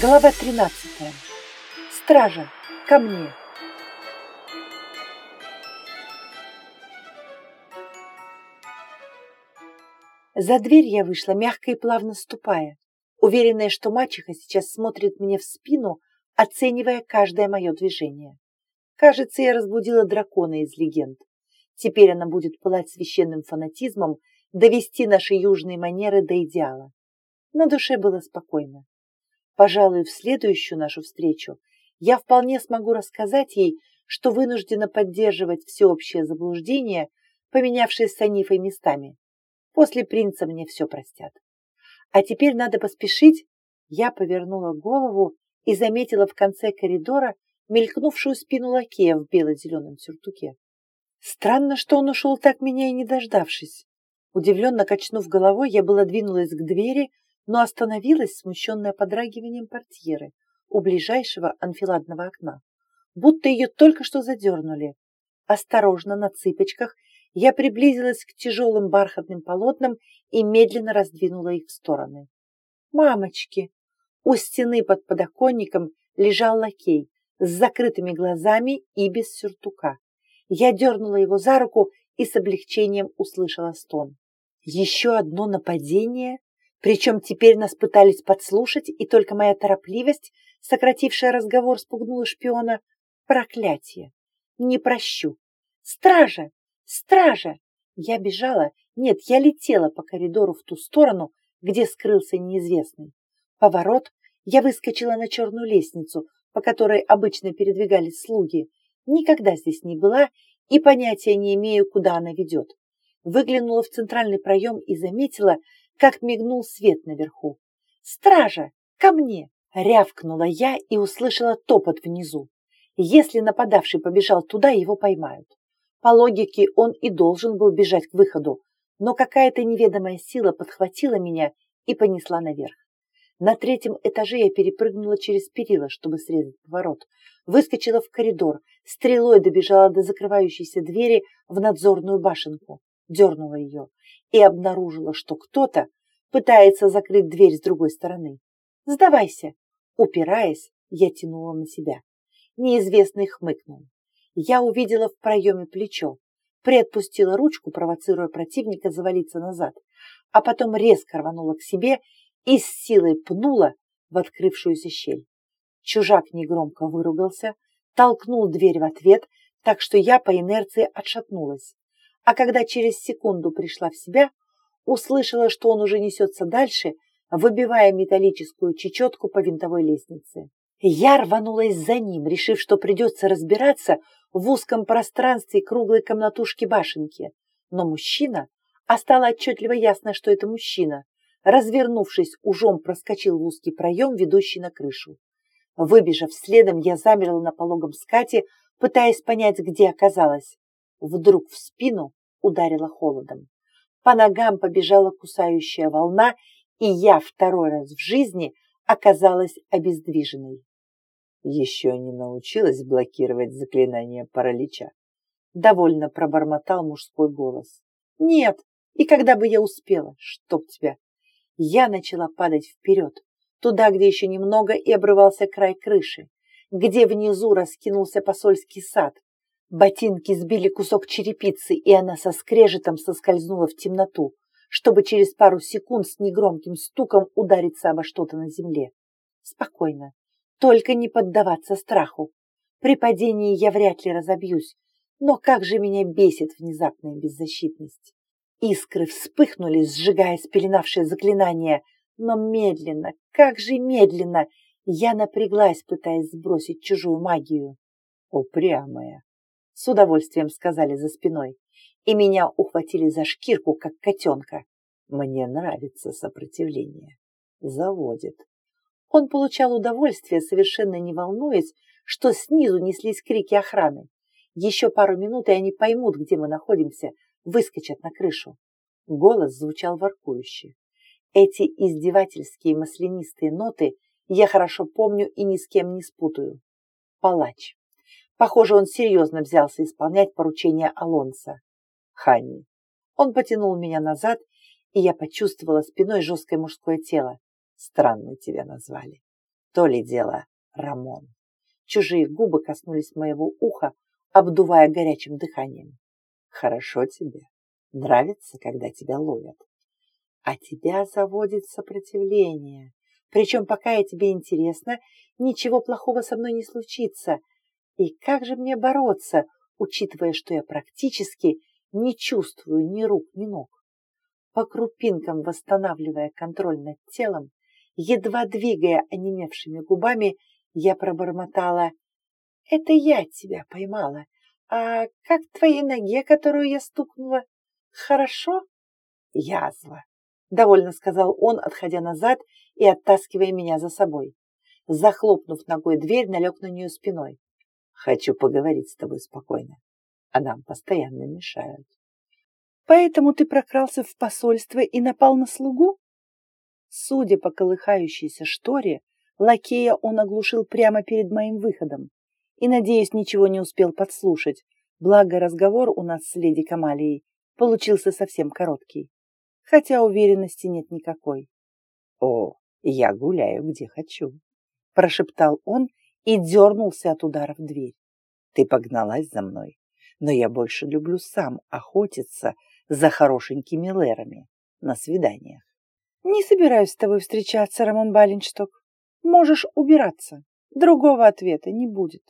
Глава 13. Стража, ко мне. За дверь я вышла, мягко и плавно ступая, уверенная, что мачеха сейчас смотрит мне в спину, оценивая каждое мое движение. Кажется, я разбудила дракона из легенд. Теперь она будет пылать священным фанатизмом, довести наши южные манеры до идеала. На душе было спокойно. Пожалуй, в следующую нашу встречу я вполне смогу рассказать ей, что вынуждена поддерживать всеобщее заблуждение, поменявшись с Анифой местами. После принца мне все простят. А теперь надо поспешить. Я повернула голову и заметила в конце коридора мелькнувшую спину лакея в бело-зеленом сюртуке. Странно, что он ушел так меня и не дождавшись. Удивленно качнув головой, я была двинулась к двери, но остановилась, смущенная подрагиванием портьеры у ближайшего анфиладного окна, будто ее только что задернули. Осторожно, на цыпочках, я приблизилась к тяжелым бархатным полотнам и медленно раздвинула их в стороны. «Мамочки!» У стены под подоконником лежал лакей с закрытыми глазами и без сюртука. Я дернула его за руку и с облегчением услышала стон. Еще одно нападение? Причем теперь нас пытались подслушать, и только моя торопливость, сократившая разговор, спугнула шпиона. Проклятие! Не прощу! Стража! Стража! Я бежала, нет, я летела по коридору в ту сторону, где скрылся неизвестный. Поворот, я выскочила на черную лестницу, по которой обычно передвигались слуги. Никогда здесь не была и понятия не имею, куда она ведет. Выглянула в центральный проем и заметила, как мигнул свет наверху. «Стража! Ко мне!» Рявкнула я и услышала топот внизу. Если нападавший побежал туда, его поймают. По логике он и должен был бежать к выходу, но какая-то неведомая сила подхватила меня и понесла наверх. На третьем этаже я перепрыгнула через перила, чтобы срезать поворот, выскочила в коридор, стрелой добежала до закрывающейся двери в надзорную башенку, дернула ее и обнаружила, что кто-то пытается закрыть дверь с другой стороны. «Сдавайся!» Упираясь, я тянула на себя. Неизвестный хмыкнул я увидела в проеме плечо, приотпустила ручку, провоцируя противника завалиться назад, а потом резко рванула к себе и с силой пнула в открывшуюся щель. Чужак негромко выругался, толкнул дверь в ответ, так что я по инерции отшатнулась. А когда через секунду пришла в себя, услышала, что он уже несется дальше, выбивая металлическую чечетку по винтовой лестнице. Я рванулась за ним, решив, что придется разбираться в узком пространстве круглой комнатушки башенки. Но мужчина, а стало отчетливо ясно, что это мужчина, развернувшись, ужом проскочил в узкий проем, ведущий на крышу. Выбежав следом, я замерла на пологом скате, пытаясь понять, где оказалась. Вдруг в спину ударила холодом. По ногам побежала кусающая волна, и я второй раз в жизни оказалась обездвиженной еще не научилась блокировать заклинание паралича. Довольно пробормотал мужской голос. Нет, и когда бы я успела, чтоб тебя. Я начала падать вперед, туда, где еще немного и обрывался край крыши, где внизу раскинулся посольский сад. Ботинки сбили кусок черепицы, и она со скрежетом соскользнула в темноту, чтобы через пару секунд с негромким стуком удариться обо что-то на земле. Спокойно, только не поддаваться страху. При падении я вряд ли разобьюсь, но как же меня бесит внезапная беззащитность. Искры вспыхнули, сжигая спеленавшее заклинание, но медленно, как же медленно, я напряглась, пытаясь сбросить чужую магию. «Упрямая!» — с удовольствием сказали за спиной, и меня ухватили за шкирку, как котенка. «Мне нравится сопротивление. Заводит. Он получал удовольствие, совершенно не волнуясь, что снизу неслись крики охраны. Еще пару минут, и они поймут, где мы находимся, выскочат на крышу. Голос звучал воркующе. Эти издевательские маслянистые ноты я хорошо помню и ни с кем не спутаю. Палач. Похоже, он серьезно взялся исполнять поручение Алонса. Хани. Он потянул меня назад, и я почувствовала спиной жесткое мужское тело. Странно тебя назвали. То ли дело Рамон. Чужие губы коснулись моего уха, обдувая горячим дыханием. Хорошо тебе. Нравится, когда тебя ловят. А тебя заводит сопротивление. Причем, пока я тебе интересна, ничего плохого со мной не случится. И как же мне бороться, учитывая, что я практически не чувствую ни рук, ни ног? По крупинкам восстанавливая контроль над телом, едва двигая онемевшими губами, я пробормотала. «Это я тебя поймала. А как твоей ноге, которую я стукнула? Хорошо?» «Язва», — довольно сказал он, отходя назад и оттаскивая меня за собой. Захлопнув ногой дверь, налег на нее спиной. «Хочу поговорить с тобой спокойно, а нам постоянно мешают». «Поэтому ты прокрался в посольство и напал на слугу?» Судя по колыхающейся шторе, лакея он оглушил прямо перед моим выходом и, надеюсь, ничего не успел подслушать, благо разговор у нас с леди Камалией получился совсем короткий, хотя уверенности нет никакой. «О, я гуляю, где хочу», — прошептал он и дернулся от удара в дверь. «Ты погналась за мной, но я больше люблю сам охотиться за хорошенькими лерами на свиданиях. Не собираюсь с тобой встречаться, Рамон Баленшток. Можешь убираться. Другого ответа не будет.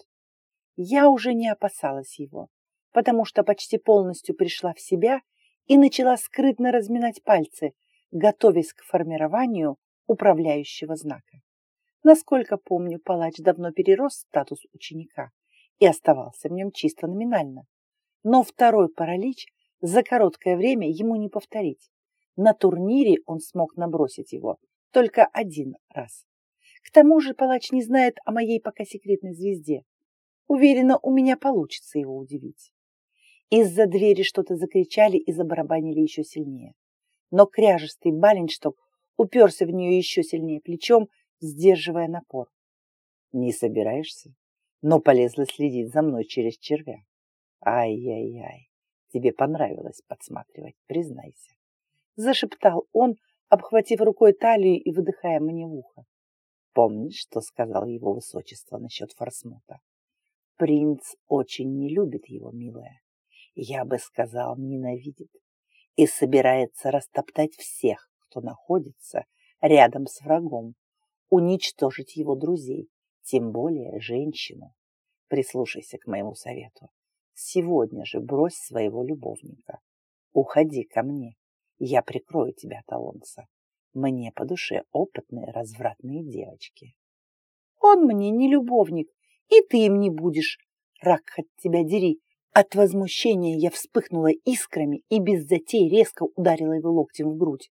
Я уже не опасалась его, потому что почти полностью пришла в себя и начала скрытно разминать пальцы, готовясь к формированию управляющего знака. Насколько помню, палач давно перерос статус ученика и оставался в нем чисто номинально. Но второй паралич за короткое время ему не повторить. На турнире он смог набросить его только один раз. К тому же палач не знает о моей пока секретной звезде. Уверена, у меня получится его удивить. Из-за двери что-то закричали и забарабанили еще сильнее. Но кряжестый Баленшток уперся в нее еще сильнее плечом, сдерживая напор. Не собираешься? Но полезла следить за мной через червя. Ай-яй-яй, тебе понравилось подсматривать, признайся. Зашептал он, обхватив рукой талию и выдыхая мне в ухо. Помнишь, что сказал его высочество насчет Форсмута? Принц очень не любит его, милая. Я бы сказал, ненавидит. И собирается растоптать всех, кто находится рядом с врагом, уничтожить его друзей, тем более женщину. Прислушайся к моему совету. Сегодня же брось своего любовника. Уходи ко мне. Я прикрою тебя, Талонца. Мне по душе опытные развратные девочки. Он мне не любовник, и ты им не будешь. Рак хоть тебя дери. От возмущения я вспыхнула искрами и без затей резко ударила его локтем в грудь.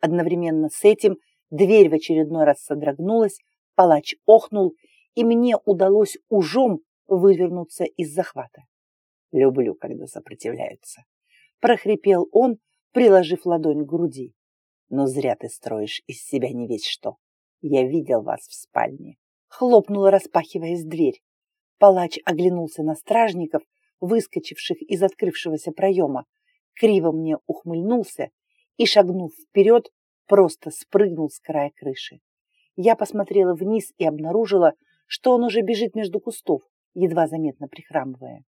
Одновременно с этим дверь в очередной раз содрогнулась, палач охнул, и мне удалось ужом вывернуться из захвата. Люблю, когда сопротивляются. Прохрипел он, приложив ладонь к груди. Но зря ты строишь из себя не весь что. Я видел вас в спальне. Хлопнула, распахиваясь дверь. Палач оглянулся на стражников, выскочивших из открывшегося проема, криво мне ухмыльнулся и, шагнув вперед, просто спрыгнул с края крыши. Я посмотрела вниз и обнаружила, что он уже бежит между кустов, едва заметно прихрамывая.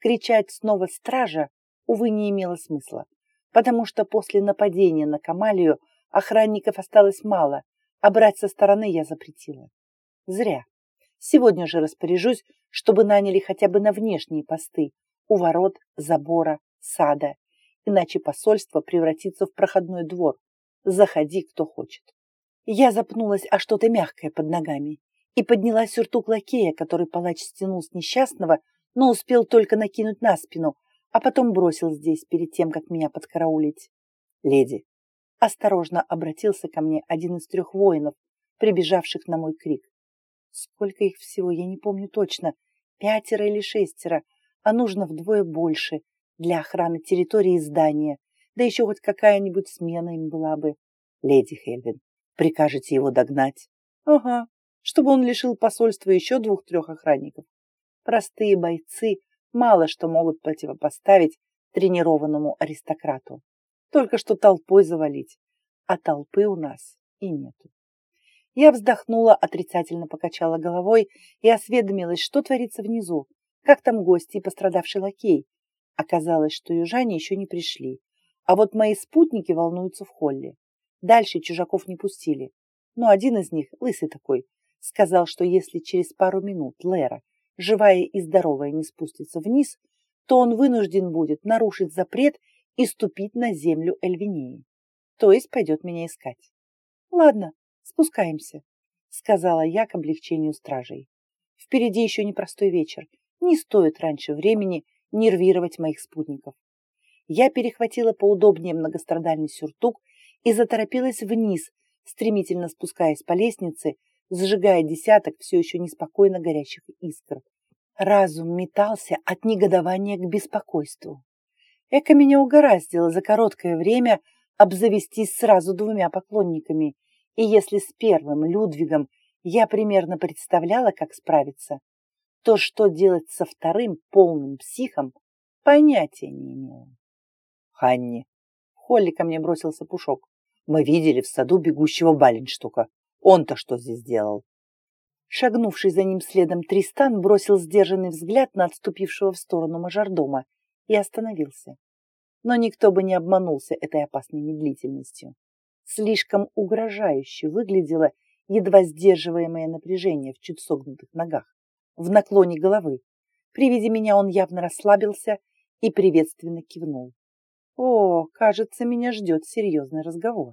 Кричать снова стража, увы, не имело смысла потому что после нападения на Камалию охранников осталось мало, а брать со стороны я запретила. Зря. Сегодня же распоряжусь, чтобы наняли хотя бы на внешние посты, у ворот, забора, сада, иначе посольство превратится в проходной двор. Заходи, кто хочет. Я запнулась о что-то мягкое под ногами и подняла сюртук лакея, который палач стянул с несчастного, но успел только накинуть на спину, а потом бросил здесь перед тем, как меня подкараулить. Леди, осторожно обратился ко мне один из трех воинов, прибежавших на мой крик. Сколько их всего, я не помню точно, пятеро или шестеро, а нужно вдвое больше для охраны территории и здания, да еще хоть какая-нибудь смена им была бы. Леди Хельвин, прикажете его догнать? Ага, чтобы он лишил посольства еще двух-трех охранников. Простые бойцы мало что могут противопоставить тренированному аристократу. Только что толпой завалить, а толпы у нас и нету. Я вздохнула, отрицательно покачала головой и осведомилась, что творится внизу, как там гости и пострадавший лакей. Оказалось, что южане еще не пришли, а вот мои спутники волнуются в холле. Дальше чужаков не пустили. Но один из них, лысый такой, сказал, что если через пару минут Лера, живая и здоровая, не спустится вниз, то он вынужден будет нарушить запрет и ступить на землю Эльвинеи. То есть пойдет меня искать. Ладно, спускаемся, сказала я к облегчению стражей. Впереди еще непростой вечер. Не стоит раньше времени нервировать моих спутников. Я перехватила поудобнее многострадальный сюртук и заторопилась вниз, стремительно спускаясь по лестнице, зажигая десяток все еще неспокойно горящих искр. Разум метался от негодования к беспокойству. Эка меня угораздило за короткое время обзавестись сразу двумя поклонниками, и если с первым Людвигом я примерно представляла, как справиться, то что делать со вторым полным психом, понятия не имела. Ханни, в холле ко мне бросился Пушок. Мы видели в саду бегущего Баленштука. Он-то что здесь делал? Шагнувший за ним следом Тристан бросил сдержанный взгляд на отступившего в сторону мажордома и остановился. Но никто бы не обманулся этой опасной медлительностью. Слишком угрожающе выглядело едва сдерживаемое напряжение в чуть согнутых ногах, в наклоне головы. При виде меня он явно расслабился и приветственно кивнул. О, кажется, меня ждет серьезный разговор.